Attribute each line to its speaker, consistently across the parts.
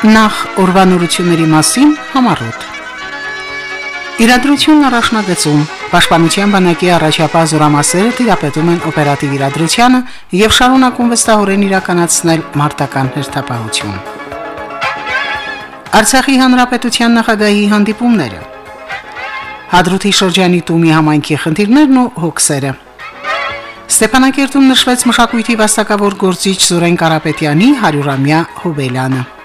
Speaker 1: Նախ ուրվանորությունների մասին համառոտ։ Իրադրությունն առաջնագծում Պաշտպանության բանակի առաջապահ զորամասերը տիրապետում են օպերատիվ իրադրությանը եւ շարունակում վստահորեն իրականացնել մարտական հերթապահություն։ Արցախի հանրապետության նախագահի հանդիպումները Հադրութի շրջանի Տումի համայնքի խնդիրներն ու հոգսերը Ստեփանակերտում նշվեց մշակույթի վաստակավոր գործիչ Զորեն Կարապետյանի 100-ամյա հոբելյանը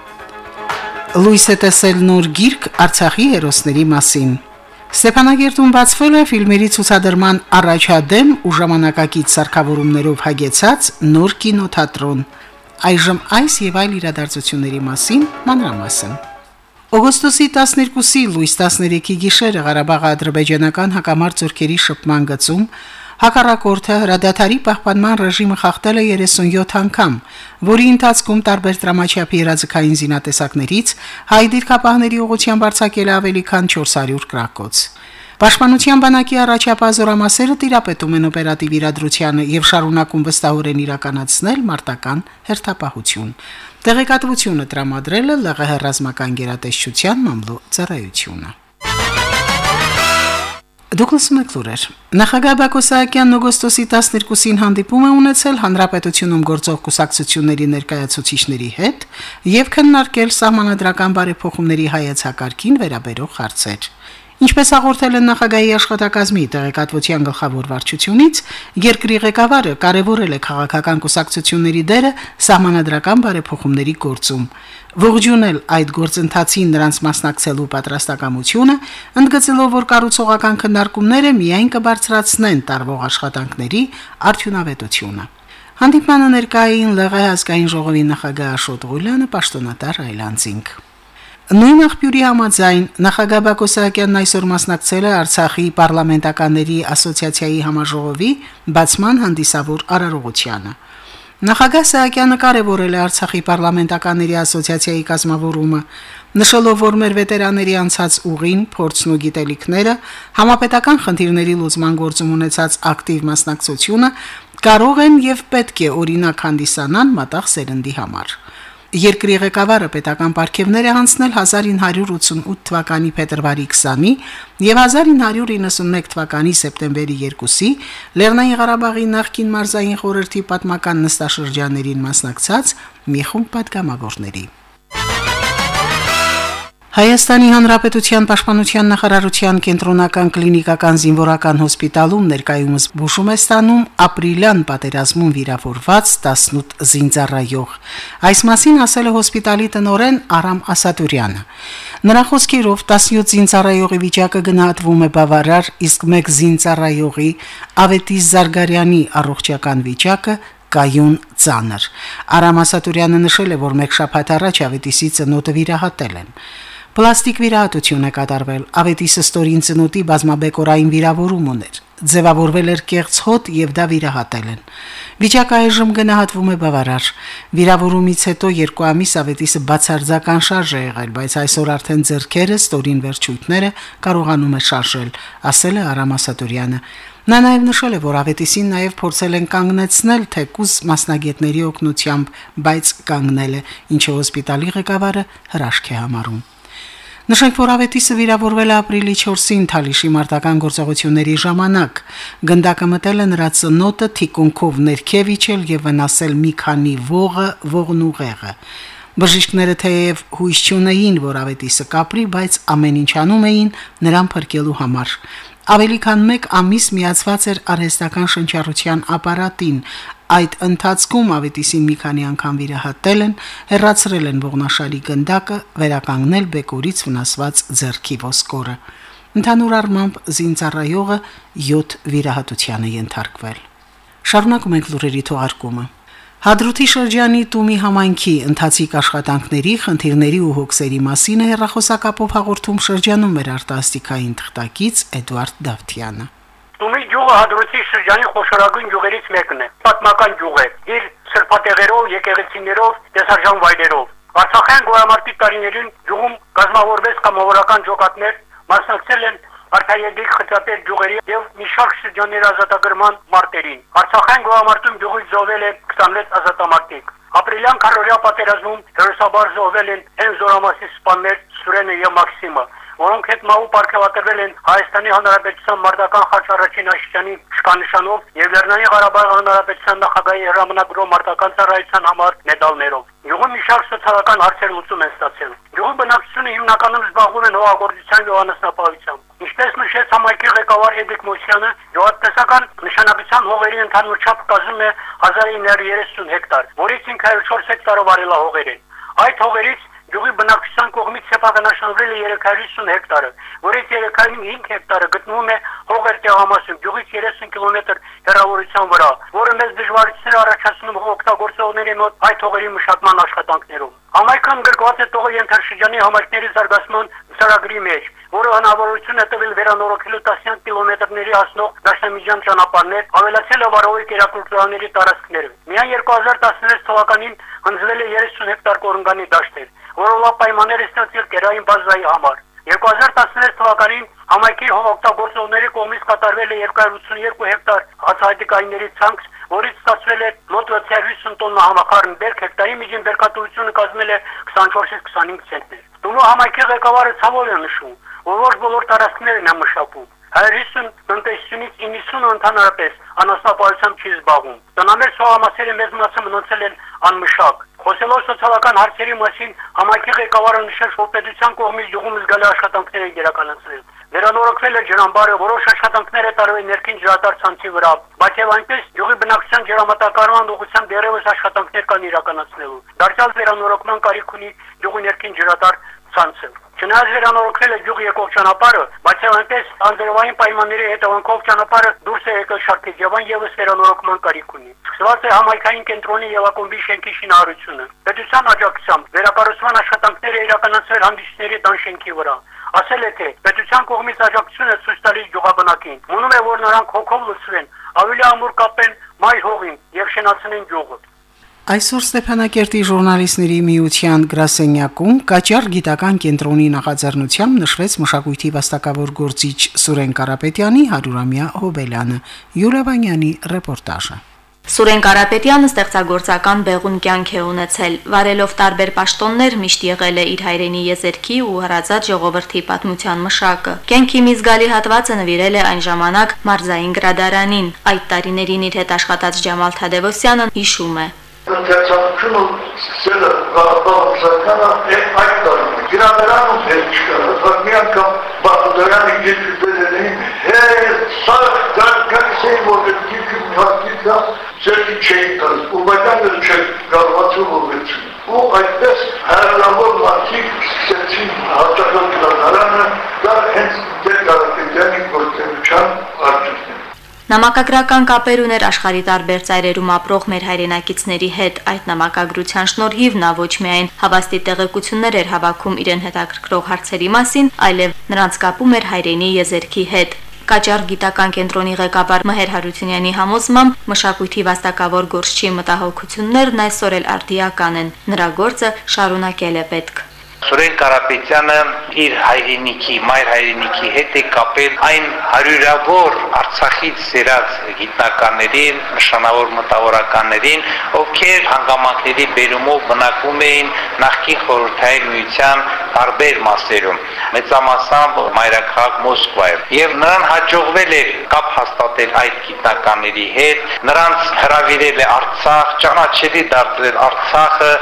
Speaker 1: լույս է տեսել նոր գիրք Արցախի հերոսների մասին։ Ստեփանագերտում բացվել է ֆիլմերի ցուցադրման առաջադեմ ու ժամանակակից սարքավորումներով հագեցած նոր կինոթատրոն։ Այժմ այս եւ այլ իրադարձությունների մասին մանրամասն։ Օգոստոսի 12-ի լույս 13-ի գիշերը Ղարաբաղի ադրբեջանական հակամարտ ծորքերի շփման գծում Հակառակորդը հրադադարի պահպանման ռեժիմը խախտել է 37 անգամ, որի ընթացքում տարբեր դրամաչափի երազկային զինատեսակներից հայ դիրքապահների ուղղությամբ արձակել ավելի քան 400 կրակոց։ Պաշտպանության բանակի առաջապահ զորամասերը տիրապետում են օպերատիվ իրադրությանը եւ շարունակում վստահորեն իրականացնել մարտական հերթապահություն։ Տեղեկատվությունը տրամադրել է ԼՂՀ ռազմական գերատեսչության մամլո ծառայությունը։ Դուկլաս Մակլուրեր Նախագահ Բակո Սահակյանն օգոստոսի 12-ին հանդիպում է ունեցել հանրապետությունում գործող կուսակցությունների ներկայացուցիչների հետ եւ քննարկել սահմանադրական բարեփոխումների հայեցակարգին վերաբերող հարցեր։ Ինչպես հաղորդել են նախագահի աշխատակազմի տեղեկատվության գլխավոր վարչությունից, երկրի ղեկավարը կարևորել է քաղաքական կուսակցությունների դերը սահմանադրական բարեփոխումների գործում։ Ողջունել այդ գործընթացին նրանց մասնակցելու պատրաստակամությունը, ընդգծելով, որ կառուցողական քննարկումները միայն կբարձրացնեն տարվող աշխատանքների արդյունավետությունը։ Հանդիպանը ներկային ԼՂՀ ազգային ժողովի նախագահ Աշոտ Ղուլյանը, պաշտոնատար Այլանդզինգ։ Նույն աղբյուրի համաձայն նախագահ Բակո Սահակյանն այսօր մասնակցել է Արցախի parlamentakanների ասոցիացիայի համաժողովի բացման հանդիսավոր արարողությանը։ Նախագահ Սահակյանը կարևորել է Արցախի parlamentakanների ասոցիացիայի կազմավորումը, նշելով, որ մեր վետերանների անցած ուղին, փորձն ու գիտելիքները, համապետական խնդիրների լուծման գործում ունեցած ակտիվ մասնակցությունը կարող են եւ պետք է օրինակ հանդիսանան մտաղ սերնդի համար։ Երկրի ղեկավարը պետական պարգևներ է հանձնել 1988 թվականի փետրվարի 20-ի եւ 1991 թվականի սեպտեմբերի 2-ի Լեռնային Ղարաբաղի նախկին մարզային խորհրդի պատմական նստաշրջաներին մասնակցած մի խումբ պատգամավորների։ Հայաստանի Հանրապետության Պաշտպանության նախարարության կենտրոնական կլինիկական զինվորական հոսպիտալում ներկայումս բուժում է ստանում ապրիլյան պատերազմում վիրավորված 18 զինծառայող։ Այս մասին ասել է հոսպիտալի տնօրեն Արամ Ասատուրյանը։ Նրա խոսքերով 17 զինծառայողի վիճակը գնահատվում է բավարար, իսկ 1 զինծառայողի Ավետիս Զարգարյանի առողջական վիճակը կայուն ծանր։ Արամ Ասատուրյանը նշել է, որ մեկ շաբաթ առաջ Ավետիսի ծնոտը վիրահատել են։ Պլաստիկ վիրահատություն է կատարվել։ Ավետիսը ստորին ծնոտի բազմաբեկորային վիրավորում ուներ։ Ձևավորվել էր կեղծ հոտ եւ դա վիրահատել են։ Վիճակը այժմ գնահատվում է բավարար։ Վիրավորումից հետո երկու ամիս ավետիսը բացարձական շարժ է եղել, բայց այսօր արդեն ձեռքերը, ստորին վերջույթները կարողանում է շարժել, ասել է Արամ Ասատուրյանը։ Նա նաև նշել է, որ ավետիսին նաև փորձել են կանգնեցնել թեկուզ մասնագետների օգնությամբ, բայց կանգնել է, ինչը հոսպիտալի ղեկավարը հրաշք է համարում։ Նշենք, որ Ավետիսը վիրավորվել է ապրիլի 4-ին Թալիշի մարտական գործողությունների ժամանակ։ Գնդակը մտել է նրա ծնոտը թիկունքով ներքև իջել եւ վնասել մի քանի ողը, ողն ու ղեղը։ Բժիշկները թեև հույս չունեին, որ Ավետիսը կապրի, բայց ամեն ինչ անում էին նրան փրկելու համար։ Ավելի քան 1 ամիս միացված էր արհեստական շնչառության ապարատին, Այդ ընթացքում ավետիսին մի քանի անգամ վիրահատել են, հերացրել են ողնաշարի գնդակը, վերականգնել բեկորից վնասված ձեռքի ոսկորը։ Ընդհանուր առմամբ զինծառայողը 7 վիրահատության է ենթարկվել։ Շարունակում ենք լուրերի թողարկումը։ Հադրութի շրջանի Տումի համայնքի ընթացիկ աշխատանքների, խնդիրների ու հոգսերի մասին է հերրախոսակապով հաղորդում շրջանում մեր արտասթիկային թղթակից Էդվարդ Դավթյանը։
Speaker 2: Տումի գյուղը Հադրութի շրջանի խոշորագույն գյուղերից մեկն է։ Պատմական գյուղ է։ Իր սրբատեղերով, եկեղեցիներով, տեսարժան վայրերով։ Արցախյան գոյամարտի տարիներին գյուղում կազմավորվեց կամավորական ջոկատներ, մասնակցել են Արթայեդիկ խծապեր գյուղերի եւ մի շարք շրջանների ազատագրման մարտերին։ Արցախյան գոհամարտում գյուղից զոհվել է 26 ազատամարտիկ։ Ապրիլյան քարորյա պատերազմում հերոսաբար զոհվել են հեն զորամասի սպաներ Սուրենը եւ Մաքսիմը, որոնք հետ մահու պարգևատրվել են Հայաստանի Հանրապետության մարտական խաչ առաջին աշճանի շքանշանով եւ Լեռնային Ղարաբաղի Հանրապետության նախագահի հրամանագրով մարտական ծառայության համար մեդալներով։ Գյուղի մի շարք սոցիալական հարցեր լուծում են ստացել։ Գյուղի բնակչությունը հիմնականում զբաղվում են հողագործության եւ անասնապահությամբ։ Ինչպես նշեց համայնքի ղեկավար Էդիկ Մոսյանը, գյուղատնտեսական նշանակության հողերի ընդհանուր չափը կազմում է 1930 հեկտար, որից 504 հեկտարը վարելահողեր են։ Այդ հողերից կողմից սեփականաշնորհվել է 350 հեկտարը, որից 305 հեկտարը գտնվում է հողեր տեղամասում, գյուղից 30 կիլոմետր հեռավորության վրա, որը մեծ դժվարություններ առաջացնում օգտագործողների մոտ այդ հողերի մշակման աշխատանքներում։ Համայնքն գրկված է տողի ենթաշրջանի համայնքների զարգացման ծրագրի մեջ, որը հնարավորություն է տվել վերանորոգելու 10 կիլոմետրների հասնող դաշնամիջան ճանապարհներ, ավելացել է վարողի կերակուրտուրաների տարածքները։ Միայն 2016 թվականին հնձվել է 30 հեկտար կորնգանի դաշտեր, որոնց պայմաններ է ստացել կերային բազայի համար։ 2016 թվականին համայնքի հողօգտագործողների կողմից կատարվել է 282 հեկտար հացահատիկայինների ցանց, որից ստացվել է մոտ 650 տոննա համախառն բերք, հեկտարի միջին բերքատվությունը կազմել է 24-ից 25 ցենտներ։ Տունու համայնքի ղեկավարը ցավով է նշում, որ ոչ բոլոր տարածքներն են մշակում։ 150 տնտեսությունից 90-ը ընդհանրապես անասնապահությամբ չի զբաղվում։ Տնամեր սողամասերի մեծ մասը մնացել են անմշակ։ Խոսելով սոցիալական հարցերի մասին, համայնքի ղեկավարը նշել, որ պետության կողմից յուղում զգալի աշխատանքներ են իրականացրել։ Վերանորոգվել է ջրամբարը, որոշ աշխատանքներ է տարվել ներքին ջրատար ցանցի վրա, բայց եւ այնպես յուղի բնակչության ջրամատակարարման ուղղությամբ դերևս աշխատանքներ կան իրականացնելու։ Դարձյալ վերանորոգման կարիք ունի յուղի ներքին ջրատար ցանցը։ Չնայած վերանորոգվել է յուղ եկող ճանապարհը, բայց այնպես անձրևային պայմանների հետևանքով ճանապարհը դուրս է եկել շարքից եւ այն եւս վերանորոգման կարիք ունի։ Սկսված է համայնքային կենտրոնի եւ ակումբի շենքի շինարարությունը։ Պետության աջակցությամբ վերակառուցման աշխատանքները իրականացվել հանդիսների տան շենքի վրա։ Ասել է թե պետության կողմից աջակցություն է ցույց տալիս յուղաբնակին։ Մնում է որ նրանք հոգով լցվեն, ավելի ամուր կապեն մայր հողին եւ շենացնեն յուղը։
Speaker 1: Այսօր Ստեփանակերտի ժուրնալիստների միության գրասենյակում Կաճար գիտական կենտրոնի նախաձեռնությամբ նշվեց մշակույթի վաստակավոր գործիչ Սուրեն Կարապետյանի 100-ամյա հոբելյանը։ Յուլիա Վանյանի ռեպորտաժը։
Speaker 3: Սուրեն Կարապետյանը ստեղծագործական բեղուն կյանք է ունեցել։ Վարելով տարբեր պաշտոններ միշտ եղել է իր հայրենի եզերքի ու հրազատ ժողովրդի պատմության մշակը։ Կյանքի մի զգալի հատվածը նվիրել է այն ժամանակ մարզային գրադարանին։ Այդ տարիներին իր հետ աշխատած Ջամալ Թադևոսյանը հիշում է
Speaker 4: ընթերցանությունը սկսել է Ղարաբաղ-Սականը այդ տարում։ Գրադարանում հետ չկա, բայց մի անգամ Բախուդարյանը գիտել էին, հեր, սա գարկացի, որ դիքը հաստիկա ծերքի չէին տալիս, ու բայդանը չէր կարողացում ուղեցում։ Ու այդպես հարյուրավոր մարդիկ սկսեցին հատական գրադարանը, դա հենց դեր կարապետյանի գործունեության արդյունքն
Speaker 3: Նամակագրական կապեր ուներ աշխարի տարբեր ծայրերում ապրող մեր հայրենակիցների հետ։ Այդ նամակագրության շնորհիվ նա ոչ միայն հավաստի տեղեկություններ էր հավաքում իրեն հետաքրքրող հարցերի մասին, այլև նրանց կապում էր հայրենի եզերքի հետ։ Կաճար գիտական կենտրոնի ղեկավար Մհեր Հարությունյանի համոզմամբ մշակույթի վաստակավոր գործչի մտահոգություններն այսօր էլ արդիական են։ Նրա գործը շարունակել է պետք։
Speaker 5: Սուրեն Կարապետյանը իր հայրենիքի, մայր հայրենիքի հետ է կապել այն հարյուրավոր Արցախից սերած գիտնականներին, նշանավոր մտավորականներին, ովքեր հանգամանքների բերումով բնակվում էին նախկին խորհրդային միության տարբեր մասերում, մեծամասամբ մայրաքաղաք Մոսկվայում։ Եվ նրան հաջողվել է կապ հաստատել այդ գիտնականների հետ, նրանց հրավիրել է Արցախ, ճանաչելի դարձրել Արցախը,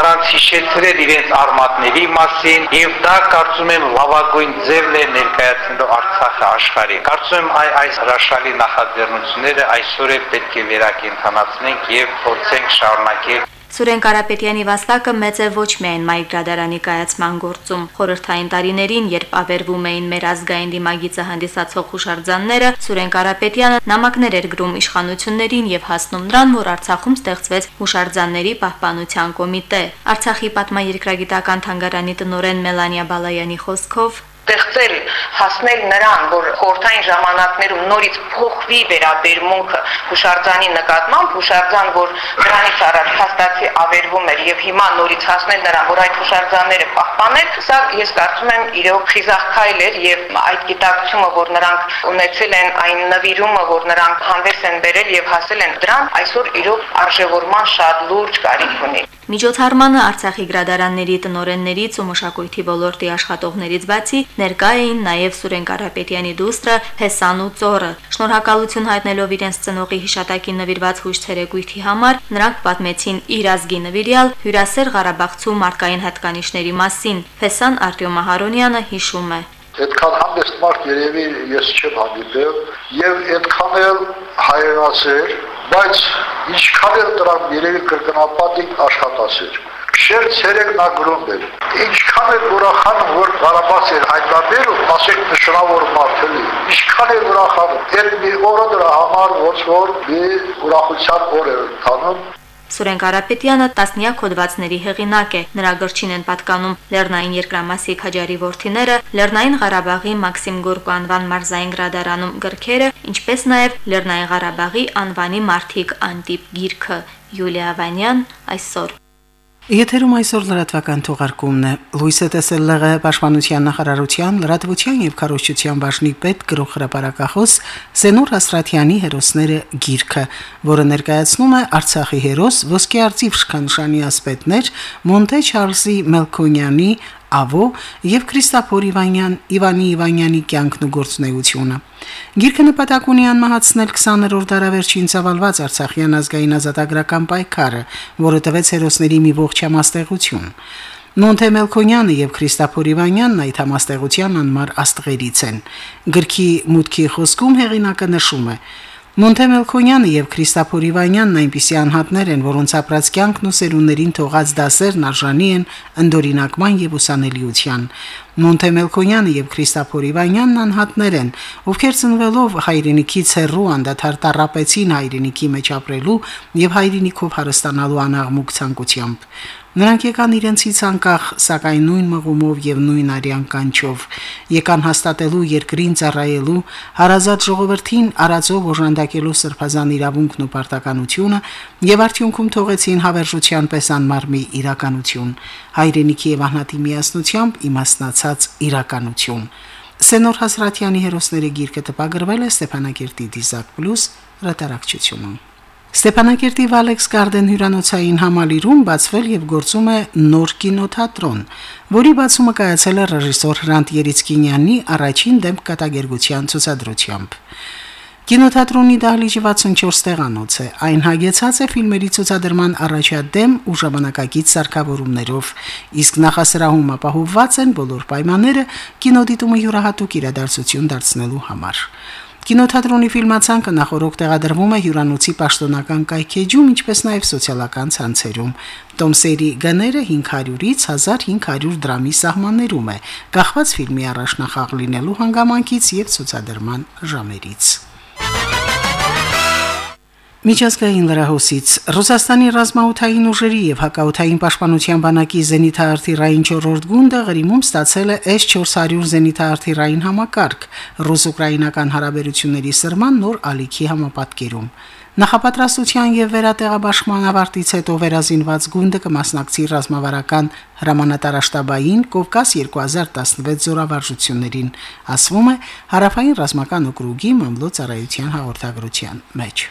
Speaker 5: նրանց հիշեցրել իրենց արմատների մասին եւ դա կարծում եմ լավագույն ձևն է ներկայացնելու Արցախը աշխարհին։ Կարծում եմ այ այս հրաշալի նախաձեռնությունները այսօր է պետք է վերակենդանացնենք եւ փորձենք շարունակել
Speaker 3: Սուրեն Կարապետյանի վաստակը մեծ է ոչ միայն մայր գրադարանի կայացման գործում։ Խորհրդային տարիներին, երբ ավերվում էին մեր ազգային դիմագիծը հանդիսացող հուշարձանները, Սուրեն Կարապետյանը նամակներ էր գրում իշխանություններին եւ հասնում նրան, որ Արցախում ստեղծվեց հուշարձանների պահպանության կոմիտե։ Արցախի պատմաերկրագիտական թանգարանի տնօրեն Մելանիա Բալայանի խոսքով
Speaker 6: ստեղծել, հասնել նրան, որ խորթային ժամանակներում նորից փոխվի վերաբերմունքը հուշարձանի նկատմամբ, հուշարձան, որ դրանից առաջ փաստացի ավերվում էր եւ հիմա նորից հասնել նրան, որ այդ հուշարձանները պահպանել, սա ես կարծում եմ իրոք խիզախ քայլ էր եւ այդ գիտակցումը, որ նրանք ունեցել են այն նվիրումը, որ նրանք հանդես են բերել եւ հասել են դրան, այսօր իրոք արժևորման շատ լուրջ կարիք ունի։
Speaker 3: Միջոցառմանը Արցախի գրադարանների տնօրեններից ու մշակույթի ոլորտի աշխատողներից բացի ներկա էին նաև Սուրեն Կարապետյանի դուստրը Հեսան ու Ծորը։ Շնորհակալություն հայտնելով իրենց ծնողի հիշատակին նվիրված հույժ ցերեկույթի համար, նրանք պատմեցին իր ազգի նվիրյալ հյուրասեր Ղարաբաղցու մարդկային հատկանիշների մասին։ Հեսան Արտյոմ Ահարոնյանը հիշում է.
Speaker 4: Այդքան հանդես մարդ երևի ես չեմ հանդիպել եւ այդքան էլ հայրենասեր, բայց ինչքան էլ դրան երևի կրկնապատիկ աշխատասեր շեր ցերեկ նա գրում էր ինչքան է ուրախանում որ Ղարաբաղ էր հայտնաբերում ասեք նշանավոր մարդելի ինչքան է ուրախանում այդ մի օրը դրա համար ոչ որ մի ուրախության օր է ընթանում
Speaker 3: Սուրեն Ղարապետյանը տասնյակ հոդվածների հեղինակ է։ Նրա գրչին են պատկանում Լեռնային երկրամասի քաջարի ворթիները, Լեռնային Ղարաբաղի Մաքսիմ Գորկու անվան մարզային գրադարանում գրքերը, ինչպես նաև Լեռնային Ղարաբաղի անվանի մարտիկ անտիպ գիրքը Յուլիա Վանյան այսօր
Speaker 1: Եթերում այսօր լրատվական թողարկումն է։ Լուիսը տեսել ԼՂ պաշտպանության նախարարության լրատվության եւ քարոշչության բաժնի պետ գրող հրապարակախոս Սենուր Ասրատյանի հերոսները գիրքը, որը ներկայացնում է Արցախի հերոս ոսկե արծիվ շքանշանի ասպետներ Մոնտե Չարլզի Մելքոնյանի Ավո եւ Քրիստոֆոր Իվանյան Իվանի Իվանյանի կյանքն ու գործունեությունը։ Գիրքը նպատակ ունի անմահացնել 20-րդ դարավերջին ցավալված Արցախյան ազգային ազատագրական պայքարը, որը տվեց հերոսների մի ողջ համաստեղություն։ Մոնթե Մելքոնյանը եւ Քրիստոֆոր Իվանյանն այդ համաստեղության անմար աստղերից են։ Գրքի մուտքի խոսքում հեղինակը նշում է. Մոնթե Մելքոնյանը եւ Քրիստոֆոր Իվանյանն այնպիսի անհատներ են, որոնց ապրած կյանքն ու սերունդերին թողած դասերն արժանի են ընդօրինակման եւ ուսանելիության։ Մոնթե Մելքոնյանը եւ Քրիստոֆոր Իվանյանն անհատներ են, ովքեր ծնվելով հայրենիքից հեռու անդադար տարապեցին հայրենիքի մեջ ապրելու եւ հայրենիքով հարստանալու անաղմուկ ցանկությամբ։ Նրանք եկան իրենցից անկախ, սակայն նույն մղումով եւ նույն արյան կանչով, եկան հաստատելու երկրին ծառայելու, հարազատ ժողովրդին արածով օժանդակելու սրբազան իրավունքն ու պարտականությունը եւ արդյունքում թողեցին հավերժության պես անմար մի իրականություն, հայրենիքի եւ անհատի միասնությամբ իմաստնացած իրականություն։ Սենոր Հասրատյանի հերոսների գիրքը տպագրվել է Ստեփանակերտի Դիզակ Պլյուս հրատարակչությունում։ Ստեփանակերտի Վալեքս Գարդեն հյուրանոցային համալիրում բացվել եւ գործում է նոր կինոթատրոն, որի բացումը կայացել է ռեժիսոր Հրանտ Երիցկինյանի առաջին դեմք կատակերգության ցուցադրությամբ։ Կինոթատրոնի դահլիճի 64 տեղանոց է։ Այն հագեցած է ֆիլմերի ցուցադրման առաջադեմ ու ժամանակակից սարքավորումներով, իսկ նախասրահում ապահովված են բոլոր պայմանները կինոդիտումը յուրահատուկ իրադարձություն դարձնելու համար։ Կինոթատրոնի ֆիլմացանկը նախորոք տեղադրվում է հյուրանոցի պաշտոնական կայքեջում, ինչպես նաև սոցիալական ցանցերում։ Տոմսերի գները 500-ից 1500 դրամի սահմաններում է, կախված ֆիլմի առաջնախաղ լինելու հանգամանքից եւ ցուցադրման ժամերից։ Միջազգային լրահոսից. Ռուսաստանի ռազմաօթային ուժերի եւ հակաօթային պաշտպանության բանակի զենիթաարթիրային 4-րդ գունդը Ղրիմում ստացել է S400 զենիթաարթիրային համակարգ ռուս-ուկրաինական հարաբերությունների սրման նոր ալիքի համապատկերում։ Նախապատրաստության եւ վերատեղաբաշխման ավարտից հետո վերազինված գունդը կմասնակցի ռազմավարական հրամանատարաշտաբային Կովկաս 2016 զորավարժություններին, ասվում է Հարավային ռազմական օկրուգի մամլո ծառայության հաղորդագրության մեջ։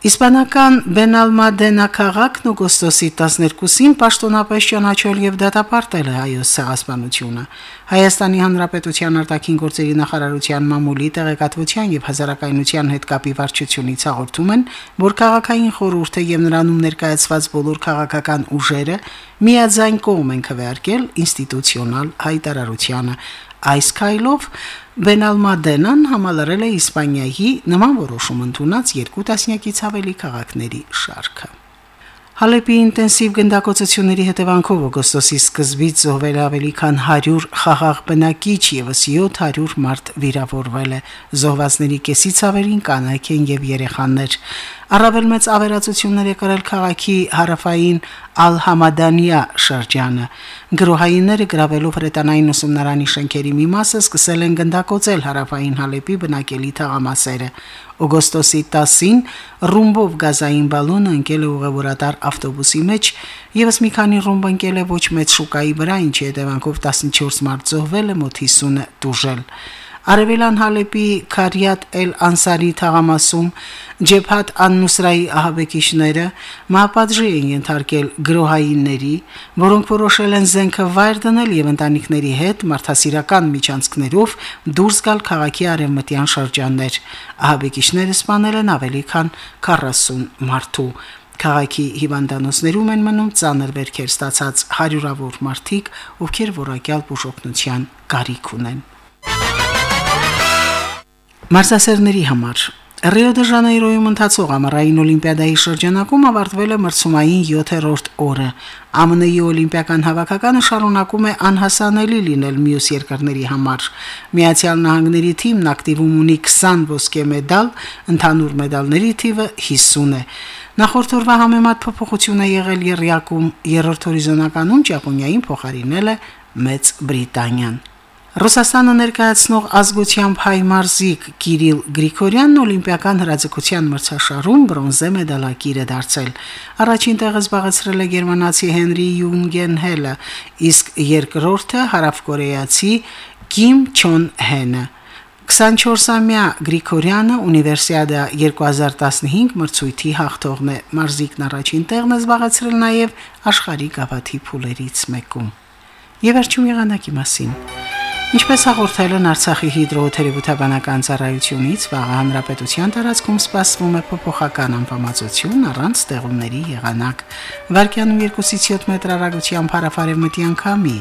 Speaker 1: Իսպանական Բենալմադենա քաղաքն օգոստոսի 12-ին պաշտոնապես ճանաչել եւ դատապարտել է հայոց ցեղասպանությունը։ Հայաստանի Հանրապետության արտաքին գործերի նախարարության մամուլի տեղեկատվության եւ հազարակայնության հետ կապի վարչությունից հաղորդում են, որ քաղաքային խորհուրդը եւ նրանում ներկայացված բոլոր քաղաքական ուժերը միաձայն կողմ են քվեարկել ինստիտուցիոնալ հայտարարությանը։ Այս քայլով Բենալմադենան համալրել է Իսպանիայի նման որոշում ընդունած երկու տասնյակից ավելի քաղաքների շարքը։ Հալեպի ինտենսիվ գնդակոծությունների հետևանքով օգոստոսի սկզբից զոհվել ավելի քան 100 խաղաղ բնակիչ եւս 700 մարդ վիրավորվել է։ Զոհվածների կեսից ավերին կանայք են եւ երեխաներ։ Առավել մեծ ավերածություններ է կրել քաղաքի հարավային Ալ-Համադանիա շրջանը։ Գրոհայինները գրավելով հրետանային ուսումնարանի շենքերի մի մասը սկսել են գնդակոծել հարավային Հալեպի բնակելի թաղամասերը։ Օգոստոսի 10-ին ռումբով գազային բալոնը ընկել է ուղևորատար ավտոբուսի մեջ, եւս մի քանի ռումբ ընկել է ոչ մեծ շուկայի վրա, ինչի հետևանքով 14 մարդ զոհվել է, մոտ 50-ը դուժել։ Արևելան Հալեպի Քարիատ Էլ-Անսարի թաղամասում Ջեփհատ Ան-Նուսրայի ահաբեկիչները մահապատժի են ենթարկել գրոհայինների, որոնք որոշել են զենքը վայր դնել եւ ընտանիքների հետ մարդասիրական միջանցքներով դուրս գալ քաղաքի արևմտյան շրջաններ։ Ահաբեկիչները սպանել են ավելի քան 40 մարդու։ Քաղաքի հիվանդանոցներում են մնում ծանր վերքեր ստացած հարյուրավոր մարդիկ, ովքեր որակյալ բուժօգնության կարիք ունեն։ Մարզասերների համար. Ռիո դե Ժանեյրոյում ընթացող ամառային օլիմպիադայի շրջանակում ավարտվել է մրցումային 7-րդ օրը։ ԱՄՆ-ի օլիմպիական հավաքականը շարունակում է անհասանելի լինել մյուս երկրների համար։ Միացյալ Նահանգների թիմն ակտիվում ունի 20 ոսկե մեդալ, ընդհանուր մեդալների թիվը 50 է։ Նախորդ օրվա համեմատ փոփոխություն է եղել Եռյակում, երրորդ հորիզոնականում Ճապոնիային փոխարինել է Մեծ Բրիտանիան։ Ռուսաստանը ներկայացնող ազգությամբ հայ մարզիկ Կիրիլ Գրիգորյանն օլիմպիական հրաձգության մրցաշարում բրոնզե մեդալակիր է դարձել։ Առաջին տեղը զբաղեցրել է գերմանացի Հենրի Յունգենհելը, իսկ երկրորդը հարավկորեացի Կիմ Չոն Հենը։ 24-ամյա Գրիգորյանը Ունիվերսիադա 2015 մրցույթի հաղթողն է։ Մարզիկն առաջին տեղն է զբաղեցրել նաև աշխարհի գավաթի փուլերից մեկում։ Եվ եղանակի մասին։ Ինչպես հաղորդել են Արցախի հիդրոթերապևտաբանական ծառայությունից, վաղ հանրապետության տարածքում սպասվում է փոփոխական անբավարարություն առանց ստեղումների եղանակ։ Վարկյանում 2-ից 7 մետր հեռագությամբ հարավարևմտյան քամի,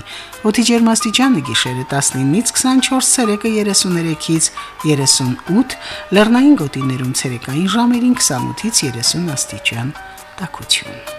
Speaker 1: օդի ջերմաստիճանը գիշերը 19-ից 24, ցերեկը 33-ից 38, լեռնային գոտիներում ցերեկային ժամերին 28-ից 30 աստիճան։ Տակություն։